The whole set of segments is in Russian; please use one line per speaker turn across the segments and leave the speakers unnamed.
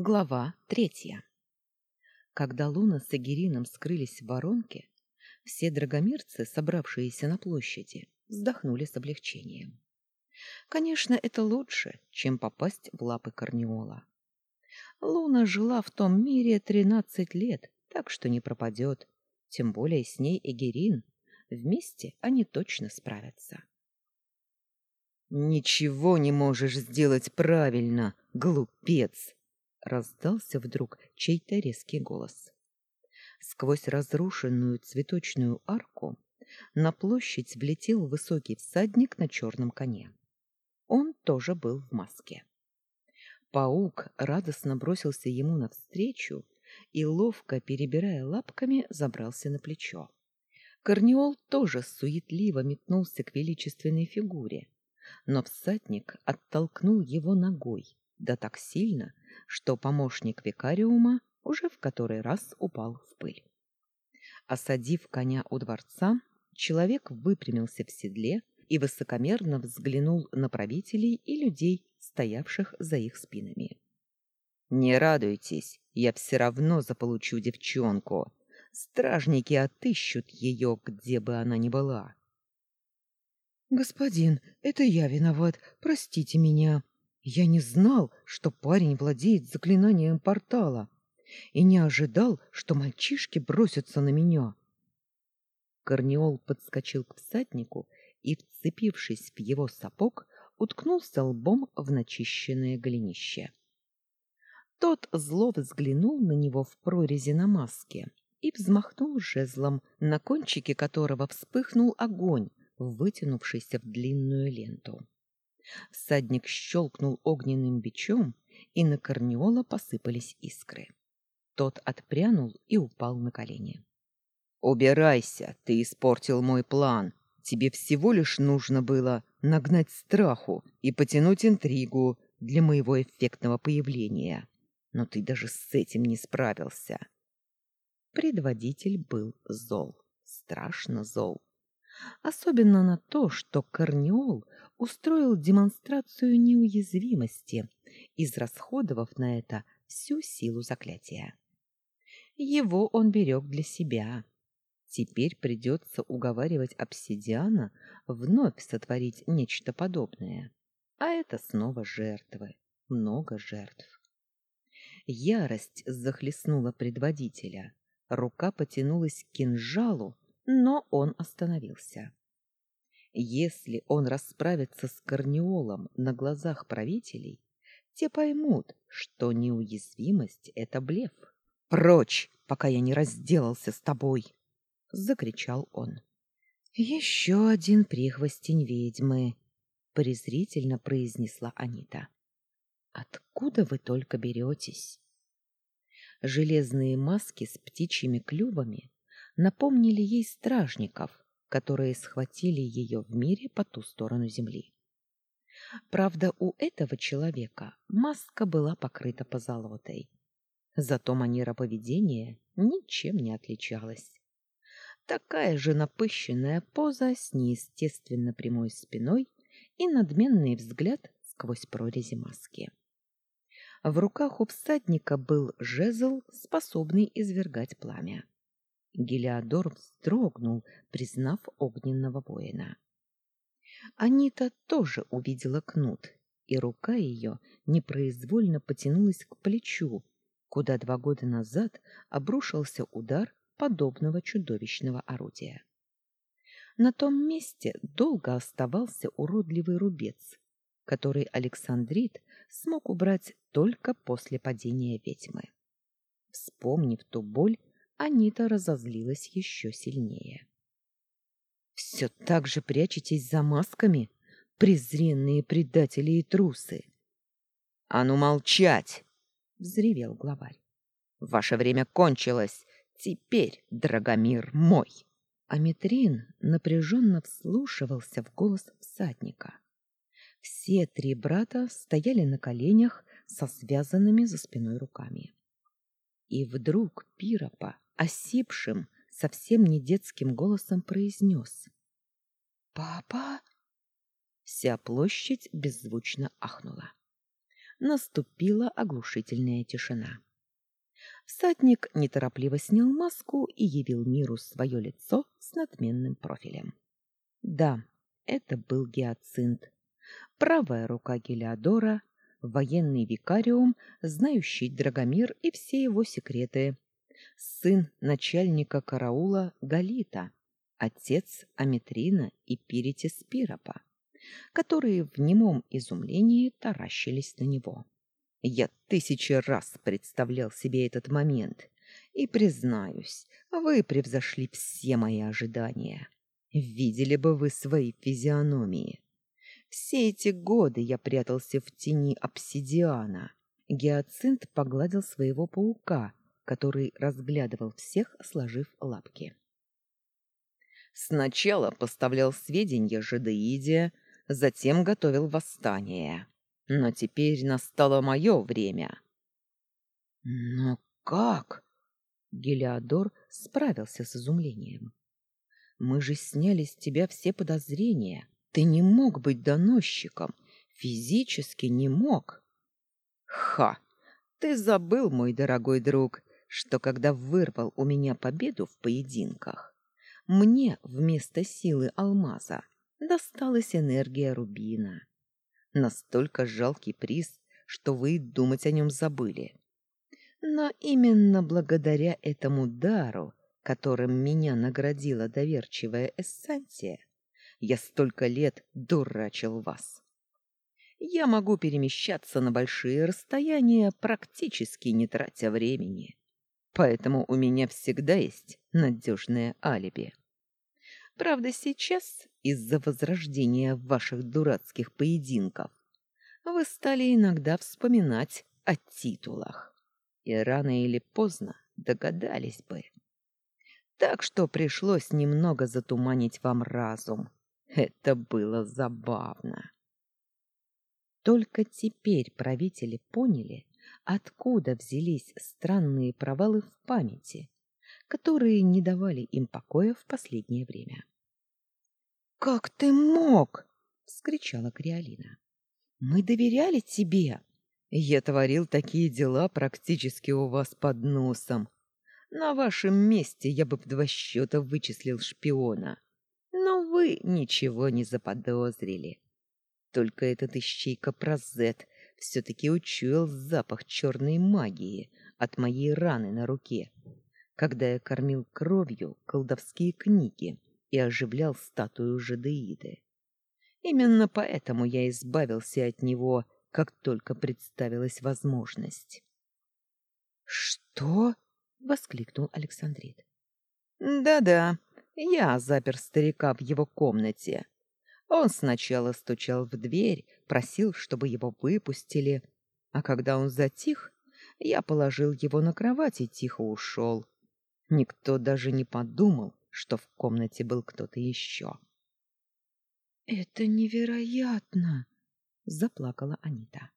Глава третья. Когда Луна с Агирином скрылись в воронке, все драгомирцы, собравшиеся на площади, вздохнули с облегчением. Конечно, это лучше, чем попасть в лапы Корнеола. Луна жила в том мире тринадцать лет, так что не пропадет, тем более с ней Эгерин. Вместе они точно справятся.
«Ничего не можешь сделать правильно, глупец!» Раздался вдруг чей-то резкий голос. Сквозь разрушенную цветочную арку на площадь влетел высокий всадник на черном коне. Он тоже был в маске. Паук радостно бросился ему навстречу и, ловко перебирая лапками, забрался на плечо. Корнеол тоже суетливо метнулся к величественной фигуре, но всадник оттолкнул его ногой, да так сильно, что помощник викариума уже в который раз упал в пыль. Осадив коня у дворца, человек выпрямился в седле и высокомерно взглянул на правителей и людей, стоявших за их спинами. «Не радуйтесь, я все равно заполучу девчонку. Стражники отыщут ее, где бы она ни была».
«Господин, это я виноват, простите меня», я не знал, что парень владеет заклинанием портала, и не ожидал, что мальчишки бросятся на меня.
Корнеол подскочил к всаднику и, вцепившись в его сапог, уткнулся лбом в начищенное голенище. Тот зло взглянул на него в прорези на маске и взмахнул жезлом, на кончике которого вспыхнул огонь, вытянувшийся в длинную ленту. Всадник щелкнул огненным бичом, и на Корнеола посыпались искры. Тот отпрянул и упал на колени.
«Убирайся, ты испортил мой план. Тебе всего лишь нужно было нагнать страху и потянуть интригу для моего эффектного появления. Но ты даже с этим не справился».
Предводитель был зол, страшно зол. Особенно на то, что Корнеол устроил демонстрацию неуязвимости, израсходовав на это всю силу заклятия. Его он берег для себя. Теперь придется уговаривать обсидиана вновь сотворить нечто подобное. А это снова жертвы, много жертв. Ярость захлестнула предводителя. Рука потянулась к кинжалу, но он остановился. Если он расправится с Корнеолом на глазах правителей, те поймут, что неуязвимость — это блеф. «Прочь, пока я не разделался с тобой!» — закричал он. «Еще один прихвостень ведьмы!» — презрительно произнесла Анита. «Откуда вы только беретесь?» Железные маски с птичьими клювами напомнили ей стражников, которые схватили ее в мире по ту сторону земли. Правда, у этого человека маска была покрыта позолотой. Зато манера поведения ничем не отличалась. Такая же напыщенная поза с неестественно прямой спиной и надменный взгляд сквозь прорези маски. В руках у всадника был жезл, способный извергать пламя. Гелиодор вздрогнул, признав огненного воина. Анита тоже увидела кнут, и рука ее непроизвольно потянулась к плечу, куда два года назад обрушился удар подобного чудовищного орудия. На том месте долго оставался уродливый рубец, который Александрит смог убрать только после падения ведьмы. Вспомнив ту боль, Анита разозлилась еще сильнее. «Все так же прячетесь за масками, презренные предатели и трусы!»
«А ну молчать!»
— взревел главарь.
«Ваше время кончилось! Теперь, Драгомир мой!»
Аметрин напряженно вслушивался в голос всадника. Все три брата стояли на коленях со связанными за спиной руками. И вдруг Пиропа осипшим, совсем не детским голосом произнес.
«Папа?»
Вся площадь беззвучно ахнула. Наступила оглушительная тишина. Всадник неторопливо снял маску и явил миру свое лицо с надменным профилем. Да, это был гиацинт. Правая рука Гелиодора, военный викариум, знающий Драгомир и все его секреты. Сын начальника караула Галита, отец Аметрина и Пиритис Пиропа, которые в немом изумлении таращились на него. Я тысячи раз представлял себе этот момент, и, признаюсь, вы превзошли все мои ожидания. Видели бы вы свои физиономии. Все эти годы я прятался в тени обсидиана. Гиацинт погладил своего паука, который разглядывал всех, сложив лапки. Сначала поставлял сведения Жадеиде, затем готовил восстание. Но теперь настало мое время. Но как? Гелиодор справился с изумлением. Мы же сняли с тебя все подозрения. Ты не мог быть доносчиком, физически не мог. Ха! Ты забыл, мой дорогой друг, что когда вырвал у меня победу в поединках, мне вместо силы алмаза досталась энергия рубина. Настолько жалкий приз, что вы думать о нем забыли. Но именно благодаря этому дару, которым меня наградила доверчивая Эссантия, я столько лет дурачил вас. Я могу перемещаться на большие расстояния, практически не тратя времени. Поэтому у меня всегда есть надежное алиби. Правда, сейчас, из-за возрождения ваших дурацких поединков, вы стали иногда вспоминать о титулах. И рано или поздно догадались бы. Так что пришлось немного затуманить вам разум. Это было забавно. Только теперь правители поняли, откуда взялись странные провалы в памяти, которые не давали им покоя в последнее время. Как ты мог? вскричала Криолина. Мы доверяли тебе. Я творил такие дела практически у вас под носом. На вашем месте я бы в два счета вычислил шпиона. Но вы ничего не заподозрили. Только этот ищейка Прозет все-таки учуял запах черной магии от моей раны на руке, когда я кормил кровью колдовские книги и оживлял статую Жадеиды. Именно поэтому я избавился от него, как только представилась возможность. «Что?» — воскликнул Александрит. «Да-да, я запер старика в его комнате. Он сначала стучал в дверь, просил, чтобы его выпустили, а когда он затих, я положил его на кровать и тихо ушел. Никто даже не подумал, что в комнате был кто-то еще. «Это невероятно!» — заплакала Анита.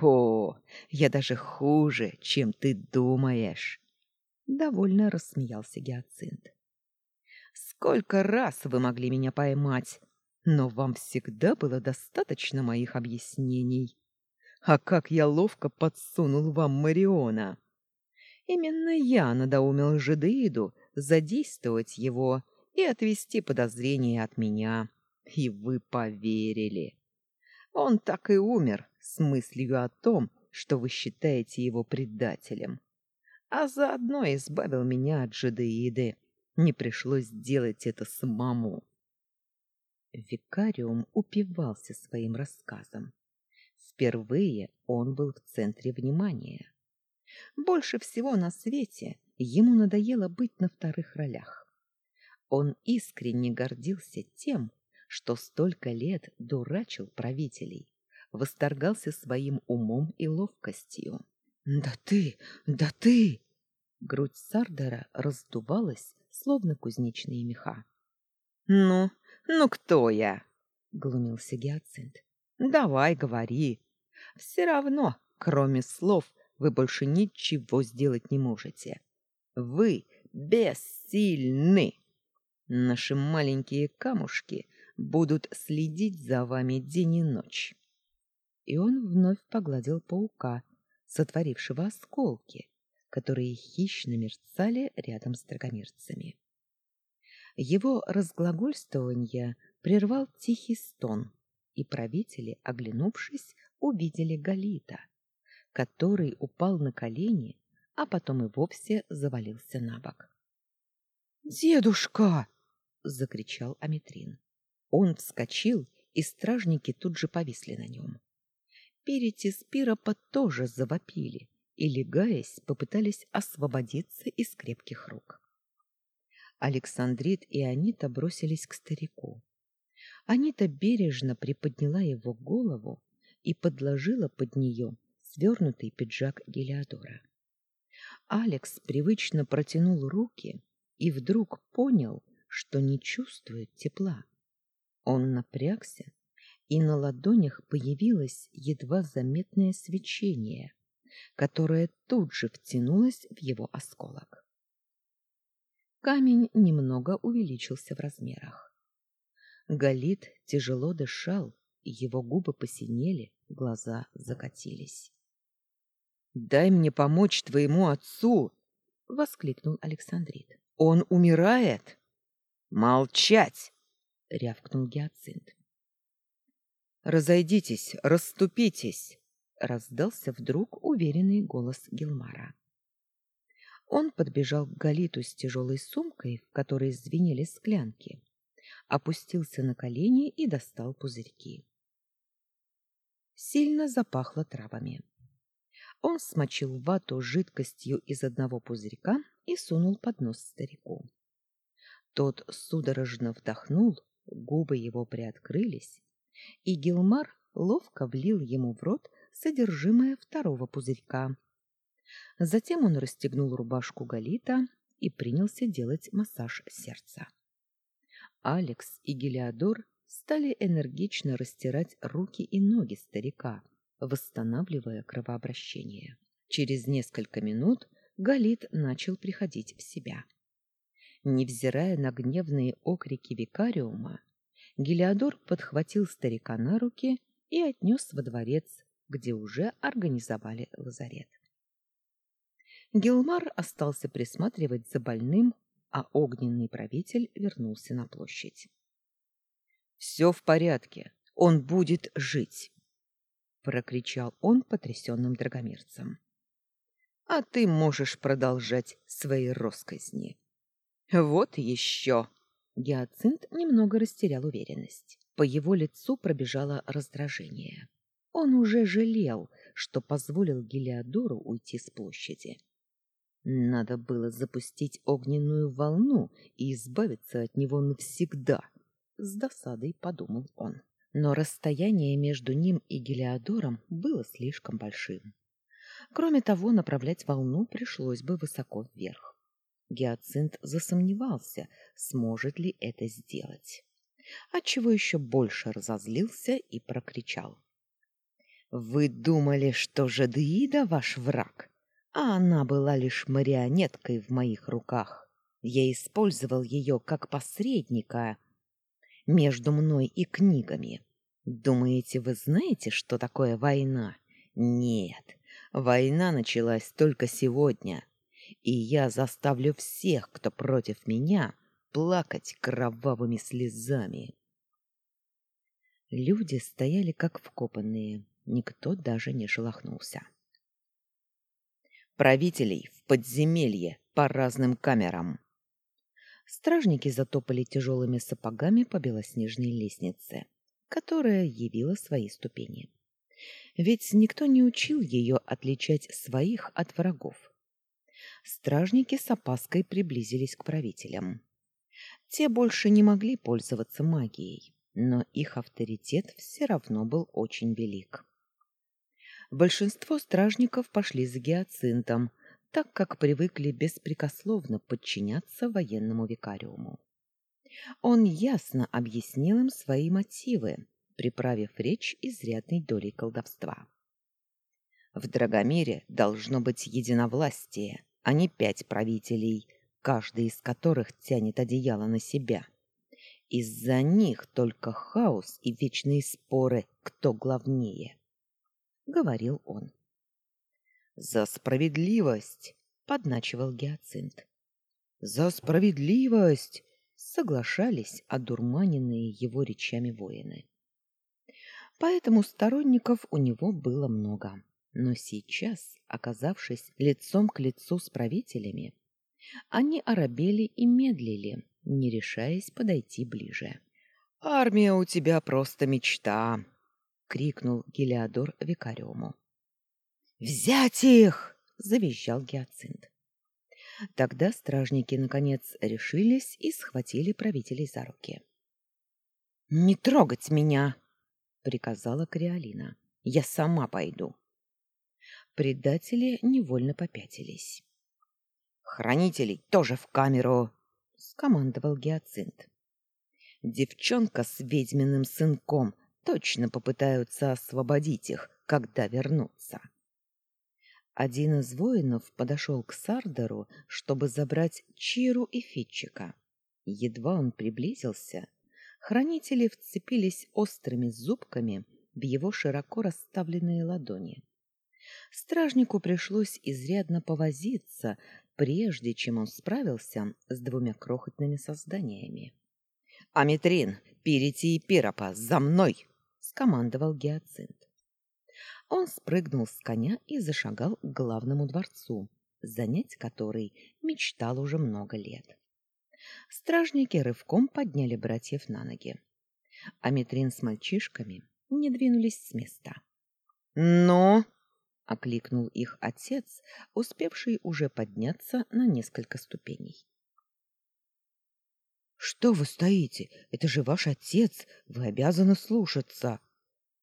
«О, я даже хуже, чем ты думаешь!» — довольно рассмеялся Гиацинт. «Сколько раз вы могли меня поймать, но вам всегда было достаточно моих объяснений. А как я ловко подсунул вам Мариона! Именно я надоумил Жидеиду задействовать его и отвести подозрения от меня. И вы поверили. Он так и умер с мыслью о том, что вы считаете его предателем. А заодно избавил меня от Жидеиды. Не пришлось делать это самому. Викариум упивался своим рассказом. Впервые он был в центре внимания. Больше всего на свете ему надоело быть на вторых ролях. Он искренне гордился тем, что столько лет дурачил правителей, восторгался своим умом и ловкостью. «Да ты! Да ты!» Грудь Сардера раздувалась, словно кузнечные меха. «Ну, ну кто я?» — глумился Гиацинт. «Давай, говори. Все равно, кроме слов, вы больше ничего сделать не можете. Вы бессильны. Наши маленькие камушки будут следить за вами день и ночь. и он вновь погладил паука, сотворившего осколки, которые хищно мерцали рядом с драгомирцами. Его разглагольствование прервал тихий стон, и правители, оглянувшись, увидели Галита, который упал на колени, а потом и вовсе завалился на бок.
«Дедушка!» — закричал
Аметрин. Он вскочил, и стражники тут же повисли на нем. Перети Спиропа тоже завопили и, легаясь, попытались освободиться из крепких рук. Александрит и Анита бросились к старику. Анита бережно приподняла его голову и подложила под нее свернутый пиджак Гелиодора. Алекс привычно протянул руки и вдруг понял, что не чувствует тепла. Он напрягся, и на ладонях появилось едва заметное свечение, которое тут же втянулось в его осколок. Камень немного увеличился в размерах. Галит тяжело дышал, его губы посинели, глаза закатились.
«Дай мне помочь твоему отцу!» — воскликнул Александрит. «Он умирает!» «Молчать!» — рявкнул Гиацинт. «Разойдитесь, расступитесь!» — раздался вдруг уверенный голос Гилмара.
Он подбежал к Галиту с тяжелой сумкой, в которой звенели склянки, опустился на колени и достал пузырьки. Сильно запахло травами. Он смочил вату жидкостью из одного пузырька и сунул под нос старику. Тот судорожно вдохнул, губы его приоткрылись, и Гилмар ловко влил ему в рот содержимое второго пузырька. Затем он расстегнул рубашку Галита и принялся делать массаж сердца. Алекс и Гелиодор стали энергично растирать руки и ноги старика, восстанавливая кровообращение. Через несколько минут Галит начал приходить в себя. Невзирая на гневные окрики викариума, Гелиодор подхватил старика на руки и отнес во дворец, где уже организовали лазарет. Гилмар остался присматривать за больным, а огненный правитель вернулся на площадь.
«Все в порядке, он будет жить!» — прокричал он потрясенным драгомирцам. «А ты можешь продолжать свои росказни!» «Вот еще!»
Гиацинт немного растерял уверенность. По его лицу пробежало раздражение. Он уже жалел, что позволил Гелиодору уйти с площади. Надо было запустить огненную волну и избавиться от него навсегда, с досадой подумал он. Но расстояние между ним и Гелиодором было слишком большим. Кроме того, направлять волну пришлось бы высоко вверх. Гиацинт засомневался, сможет ли это сделать. Отчего еще больше разозлился и прокричал. «Вы думали, что Жадеида ваш враг, а она была лишь марионеткой в моих руках. Я использовал ее как посредника между мной и книгами. Думаете, вы знаете, что такое война? Нет, война началась только сегодня, и я заставлю всех, кто против меня, плакать кровавыми слезами. Люди стояли как вкопанные, никто даже не шелохнулся. Правителей в подземелье по разным камерам. Стражники затопали тяжелыми сапогами по белоснежной лестнице, которая явила свои ступени. Ведь никто не учил ее отличать своих от врагов стражники с опаской приблизились к правителям. Те больше не могли пользоваться магией, но их авторитет все равно был очень велик. Большинство стражников пошли за гиацинтом, так как привыкли беспрекословно подчиняться военному викариуму. Он ясно объяснил им свои мотивы, приправив речь изрядной долей колдовства. В Драгомире должно быть единовластие, а не пять правителей, каждый из которых тянет одеяло на себя. Из-за них только хаос и вечные споры, кто главнее. Говорил он.
За справедливость,
подначивал Гиацинт.
За справедливость,
соглашались одурманенные его речами воины. Поэтому сторонников у него было много. Но сейчас, оказавшись лицом к лицу с правителями, они оробели и медлили, не решаясь подойти ближе.
«Армия у тебя просто мечта!»
— крикнул Гелиодор викариуму.
«Взять их!»
— завизжал Гиацинт. Тогда стражники, наконец, решились и схватили правителей за руки.
«Не трогать меня!»
— приказала Криолина. «Я сама пойду». Предатели невольно попятились.
«Хранителей тоже в камеру!»
— скомандовал Гиацинт.
«Девчонка с ведьминым сынком точно попытаются освободить их, когда вернутся».
Один из воинов подошел к Сардеру, чтобы забрать Чиру и Фитчика. Едва он приблизился, хранители вцепились острыми зубками в его широко расставленные ладони. Стражнику пришлось изрядно повозиться, прежде чем он справился с двумя крохотными созданиями.
«Аметрин, Перити и Пиропа, за мной!»
— скомандовал Гиацинт. Он спрыгнул с коня и зашагал к главному дворцу, занять который мечтал уже много лет. Стражники рывком подняли братьев на ноги. Аметрин с мальчишками не двинулись с места.
«Но!»
— окликнул их отец, успевший уже подняться на несколько ступеней.
«Что вы стоите? Это же ваш отец! Вы обязаны слушаться!»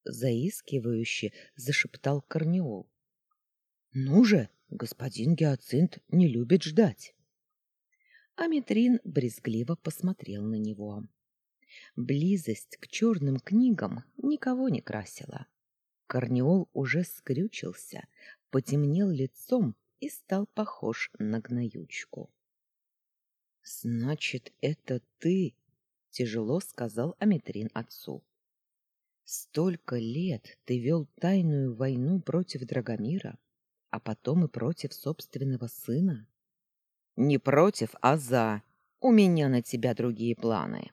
заискивающе зашептал Корнеол.
Ну же, господин Гиацинт не любит ждать.
Аметрин брезгливо посмотрел на него. Близость к черным книгам никого не красила. Корнеол уже скрючился, потемнел лицом и стал похож на гноючку. Значит, это ты, тяжело сказал Аметрин отцу. Столько лет ты вел тайную войну против Драгомира, а потом и против собственного сына?
Не против, а за. У меня на тебя другие планы.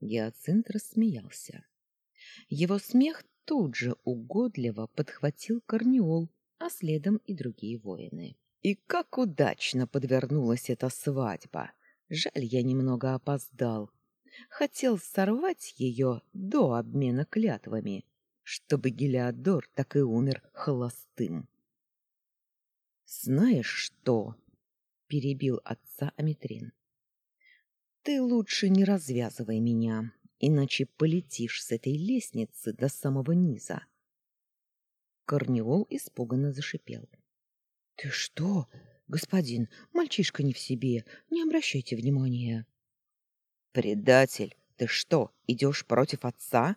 Гиацинт рассмеялся. Его смех тут же угодливо подхватил Корнеол, а следом и другие воины. И как удачно подвернулась эта свадьба! Жаль, я немного опоздал хотел сорвать ее до обмена клятвами, чтобы Гелиодор так и умер холостым. «Знаешь что?» — перебил отца Аметрин. «Ты лучше не развязывай меня, иначе полетишь с этой лестницы до самого низа». Корнеол испуганно зашипел.
«Ты что, господин, мальчишка не в себе, не обращайте внимания».
Предатель, ты что, идешь против отца?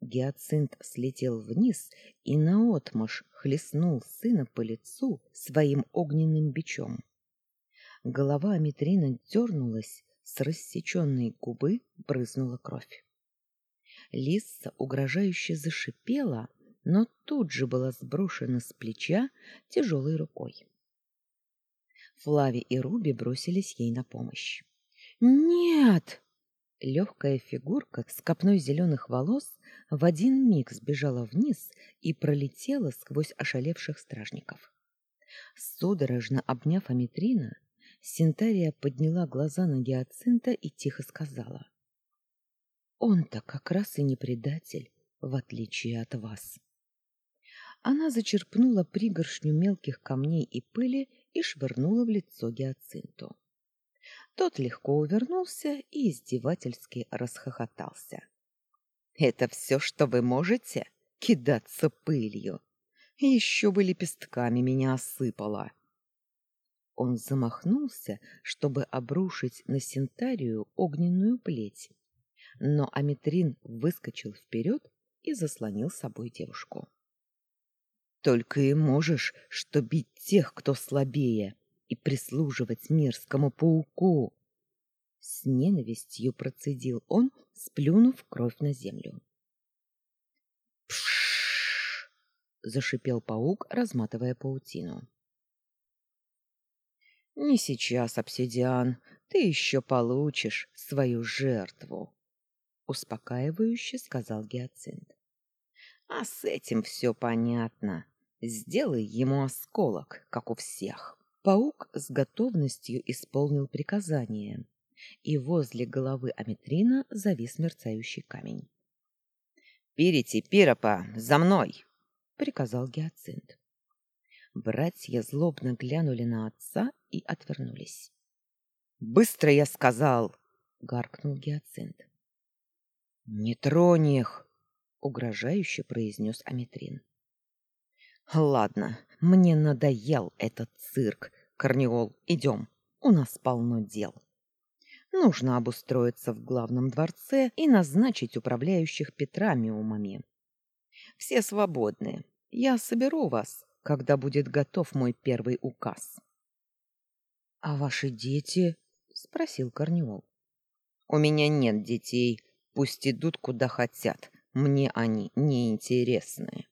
Гиацинт слетел вниз и наотмашь хлестнул сына по лицу своим огненным бичом. Голова Аметрина дернулась, с рассеченной губы брызнула кровь. Лисса угрожающе зашипела, но тут же была сброшена с плеча тяжелой рукой. Флави и Руби бросились ей на помощь. «Нет!» Легкая фигурка с копной зеленых волос в один миг сбежала вниз и пролетела сквозь ошалевших стражников. Судорожно обняв Аметрина, Синтария подняла глаза на Гиацинта и тихо сказала. «Он-то как раз и не предатель, в отличие от вас». Она зачерпнула пригоршню мелких камней и пыли и швырнула в лицо Гиацинту. Тот легко увернулся и издевательски расхохотался. «Это все, что вы можете? Кидаться пылью? Еще бы лепестками меня осыпало!» Он замахнулся, чтобы обрушить на Синтарию огненную плеть, но Аметрин выскочил вперед и заслонил собой девушку. «Только и можешь, что бить тех, кто слабее!» и прислуживать мерзкому пауку. С ненавистью процедил он, сплюнув кровь на землю. Пш! зашипел паук, разматывая паутину. Не сейчас, обсидиан, ты еще получишь свою жертву, успокаивающе сказал Гиацинт. А с этим все понятно. Сделай ему осколок, как у всех. Паук с готовностью исполнил приказание, и возле головы Аметрина завис мерцающий камень. «Перите, Пиропа, за мной!» — приказал Гиацинт. Братья злобно глянули на отца и отвернулись. «Быстро я сказал!» — гаркнул Гиацинт. «Не тронь их!» — угрожающе произнес Аметрин. «Ладно, мне надоел этот цирк. Корнеол, идем, у нас полно дел». Нужно обустроиться в главном дворце и назначить управляющих Петрамиумами. Все свободны. Я соберу вас, когда будет готов мой первый указ. — А ваши дети? — спросил Корнеол. — У меня нет детей. Пусть идут куда хотят. Мне они не интересны.